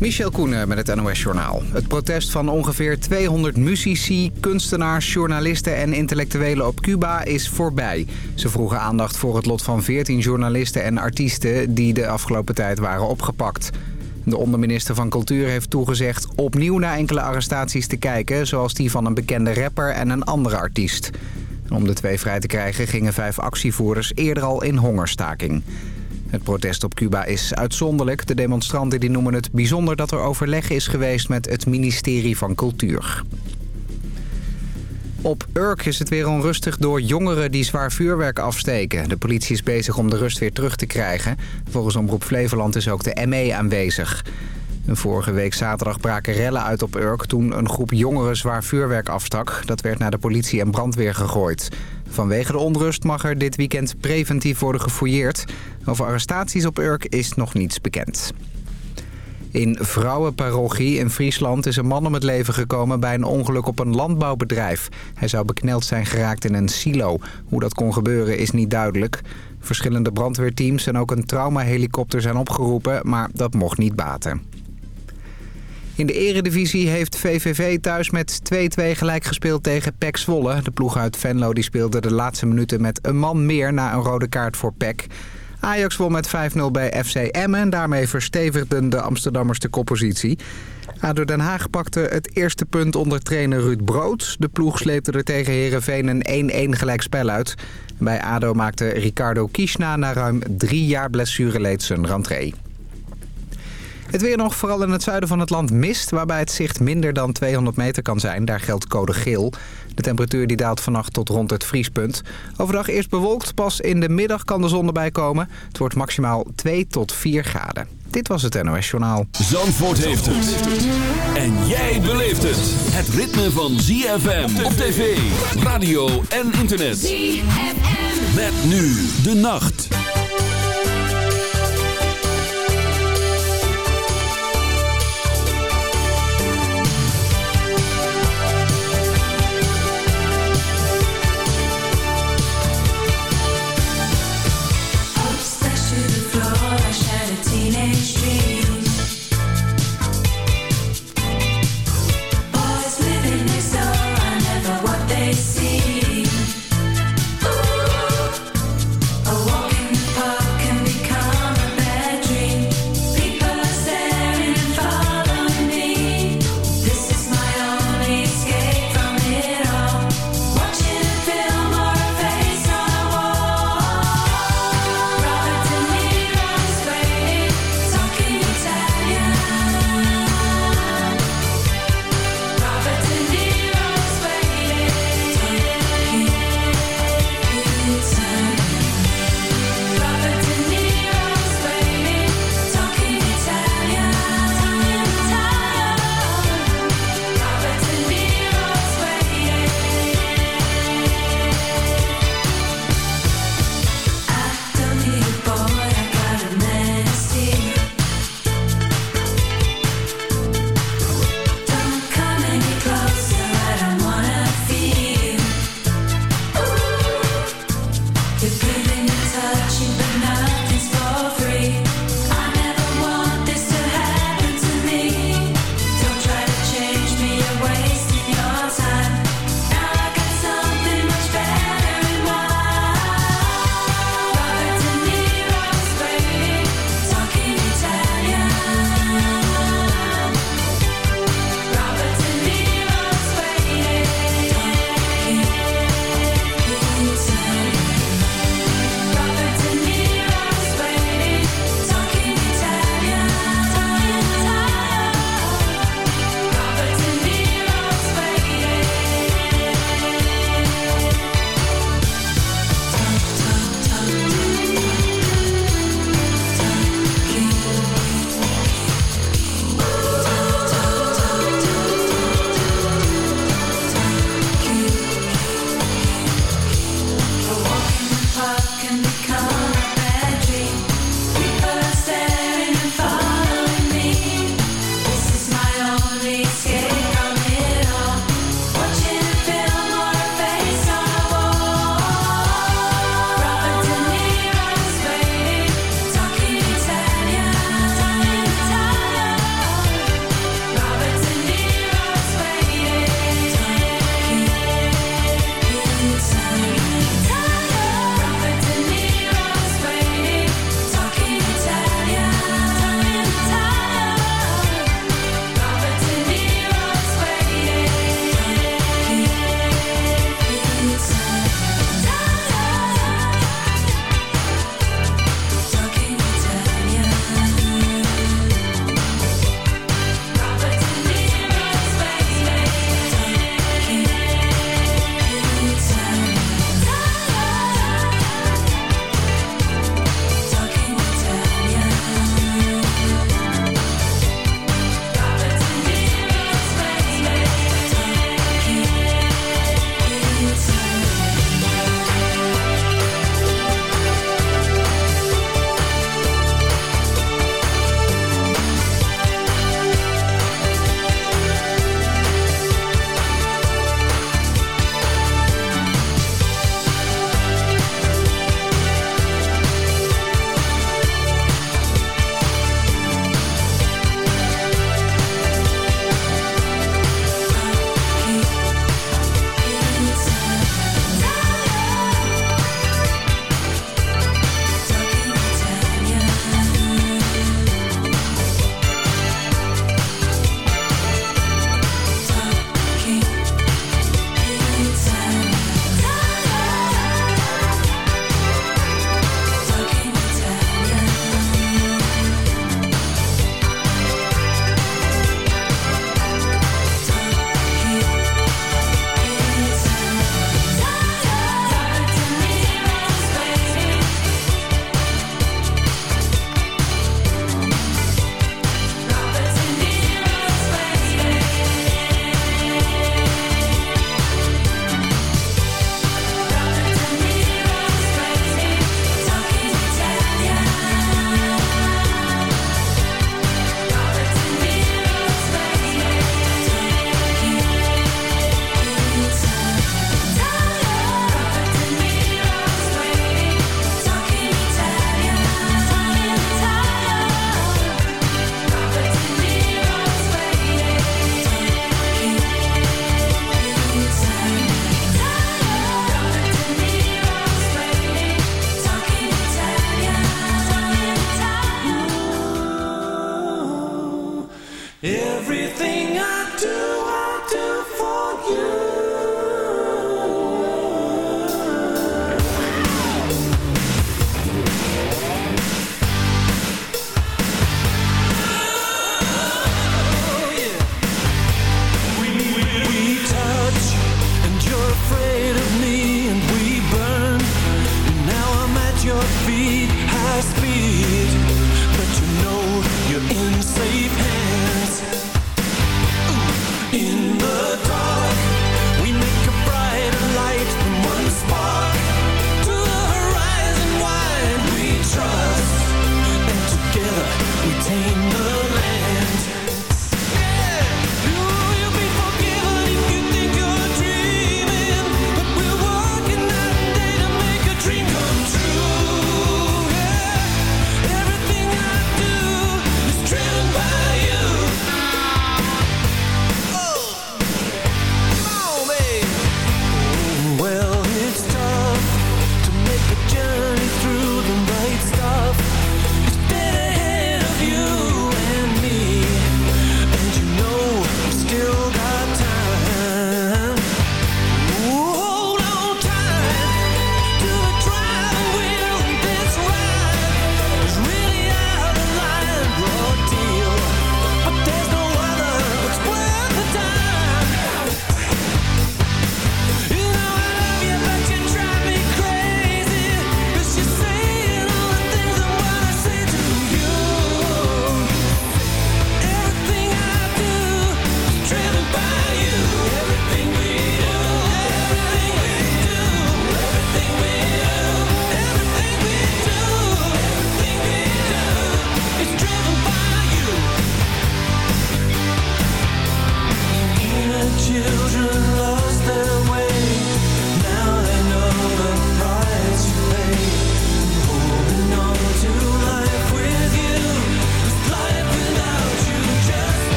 Michel Koenen met het NOS-journaal. Het protest van ongeveer 200 muzici, kunstenaars, journalisten en intellectuelen op Cuba is voorbij. Ze vroegen aandacht voor het lot van 14 journalisten en artiesten die de afgelopen tijd waren opgepakt. De onderminister van Cultuur heeft toegezegd opnieuw naar enkele arrestaties te kijken... zoals die van een bekende rapper en een andere artiest. om de twee vrij te krijgen gingen vijf actievoerders eerder al in hongerstaking. Het protest op Cuba is uitzonderlijk. De demonstranten die noemen het bijzonder dat er overleg is geweest met het ministerie van Cultuur. Op Urk is het weer onrustig door jongeren die zwaar vuurwerk afsteken. De politie is bezig om de rust weer terug te krijgen. Volgens Omroep Flevoland is ook de ME aanwezig. Vorige week zaterdag braken rellen uit op Urk toen een groep jongeren zwaar vuurwerk afstak. Dat werd naar de politie en brandweer gegooid. Vanwege de onrust mag er dit weekend preventief worden gefouilleerd. Over arrestaties op Urk is nog niets bekend. In Vrouwenparochie in Friesland is een man om het leven gekomen bij een ongeluk op een landbouwbedrijf. Hij zou bekneld zijn geraakt in een silo. Hoe dat kon gebeuren is niet duidelijk. Verschillende brandweerteams en ook een traumahelikopter zijn opgeroepen, maar dat mocht niet baten. In de eredivisie heeft VVV thuis met 2-2 gelijk gespeeld tegen PEC Zwolle. De ploeg uit Venlo die speelde de laatste minuten met een man meer na een rode kaart voor PEC. Ajax won met 5-0 bij FC Emmen en daarmee verstevigden de Amsterdammers de koppositie. ADO Den Haag pakte het eerste punt onder trainer Ruud Brood. De ploeg sleepte er tegen Herenveen een 1-1 gelijkspel uit. Bij ADO maakte Ricardo Kishna na ruim drie jaar blessureleed zijn rentree. Het weer nog, vooral in het zuiden van het land mist... waarbij het zicht minder dan 200 meter kan zijn. Daar geldt code geel. De temperatuur die daalt vannacht tot rond het vriespunt. Overdag eerst bewolkt, pas in de middag kan de zon erbij komen. Het wordt maximaal 2 tot 4 graden. Dit was het NOS Journaal. Zandvoort heeft het. En jij beleeft het. Het ritme van ZFM op tv, radio en internet. ZFM. Met nu de nacht.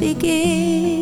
begin.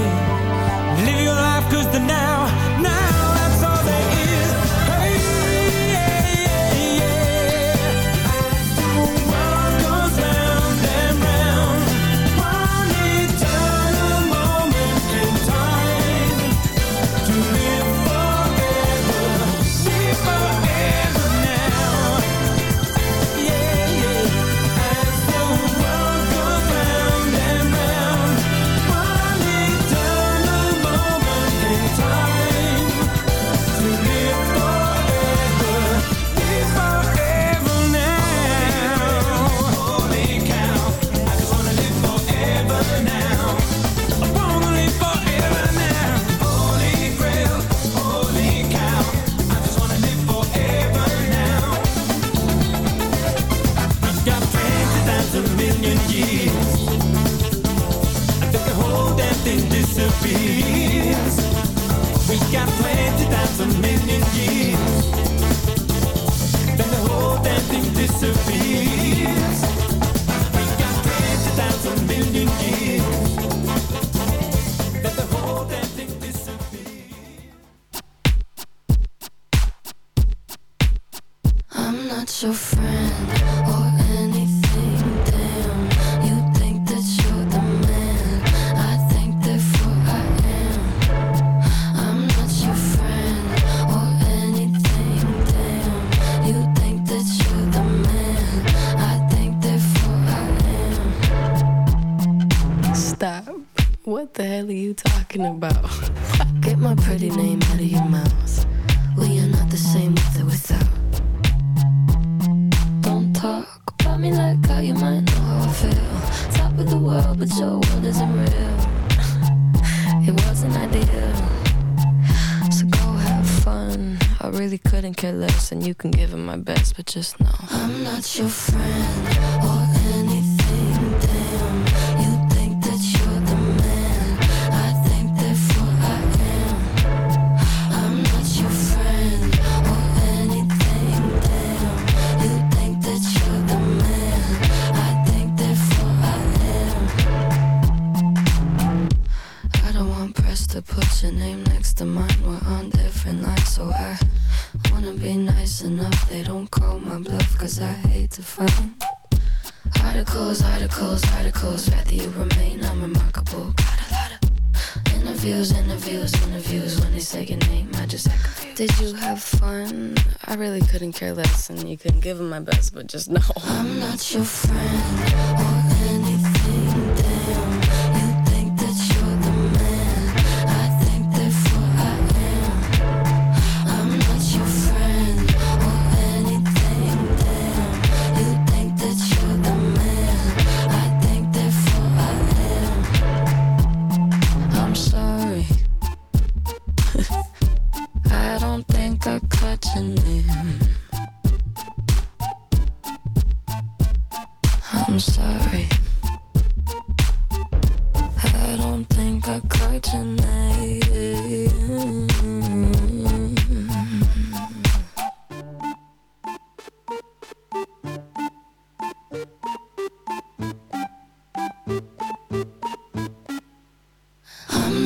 rain Me like how you might know how I feel. Top of the world, but your world isn't real. it wasn't ideal. So go have fun. I really couldn't care less, and you can give it my best, but just know I'm not your friend. care less and you can give them my best, but just know. I'm not your friend.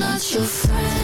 not your friend.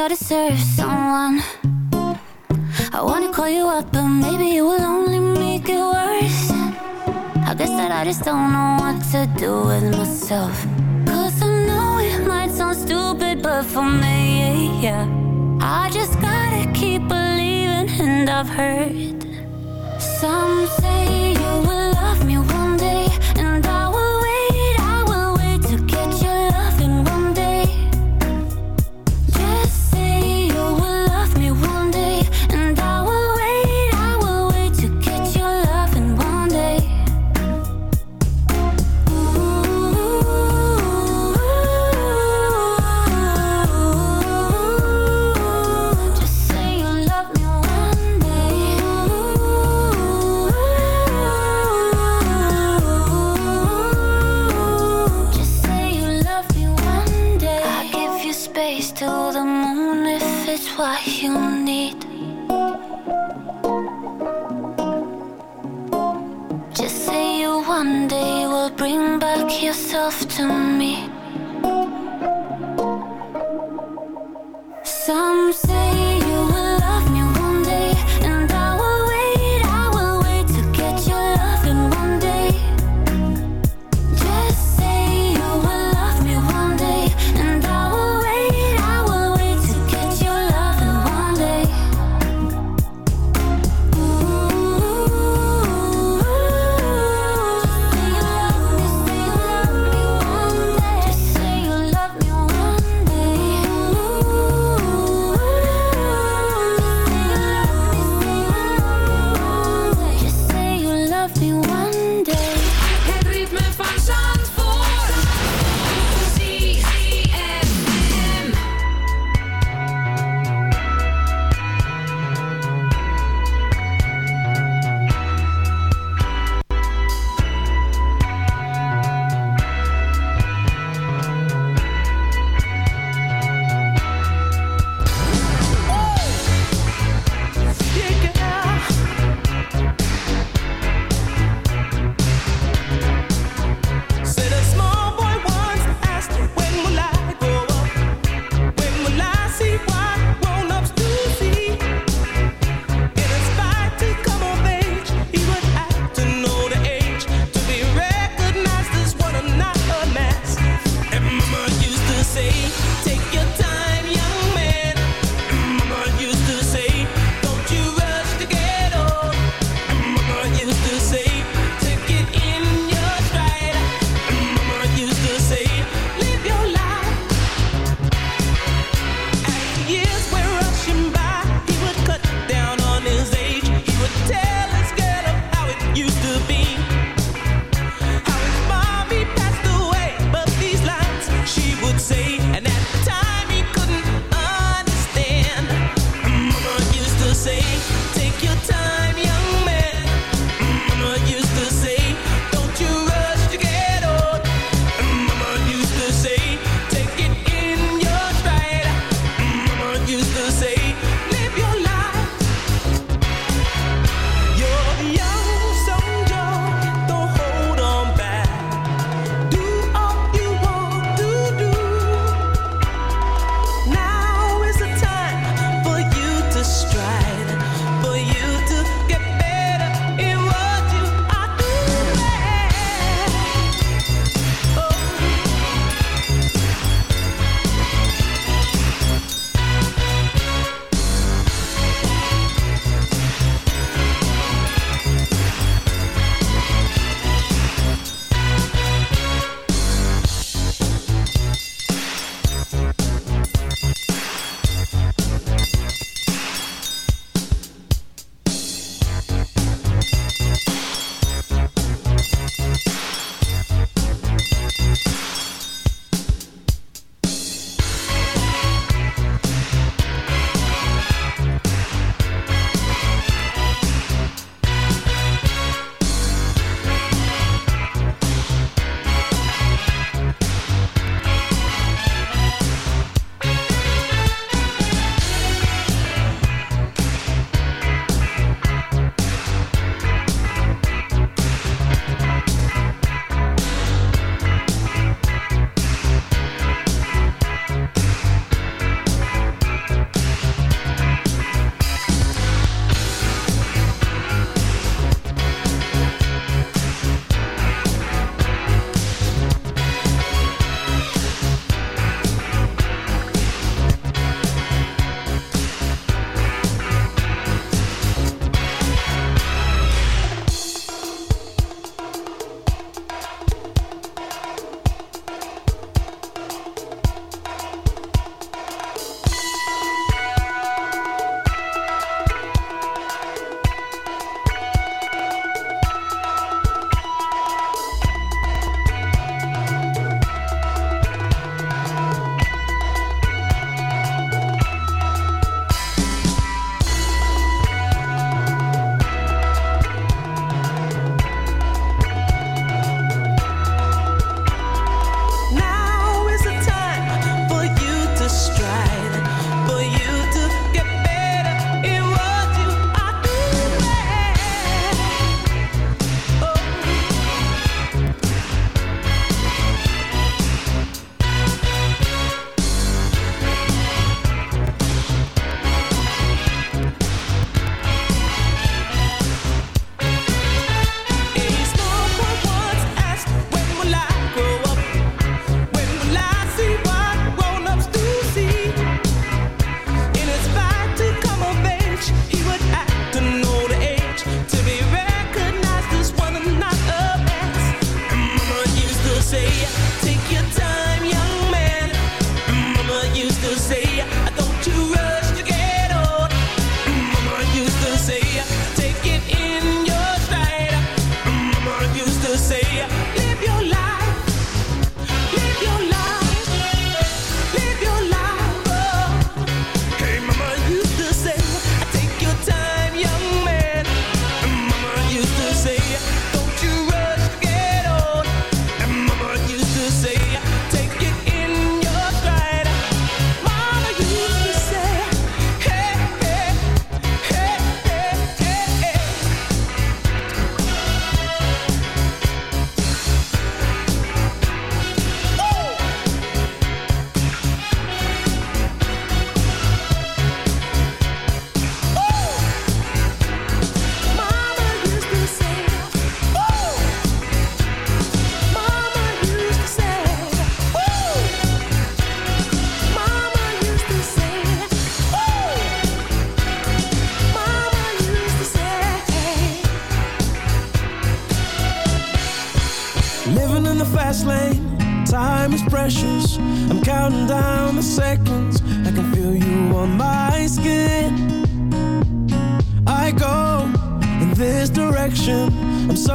you're the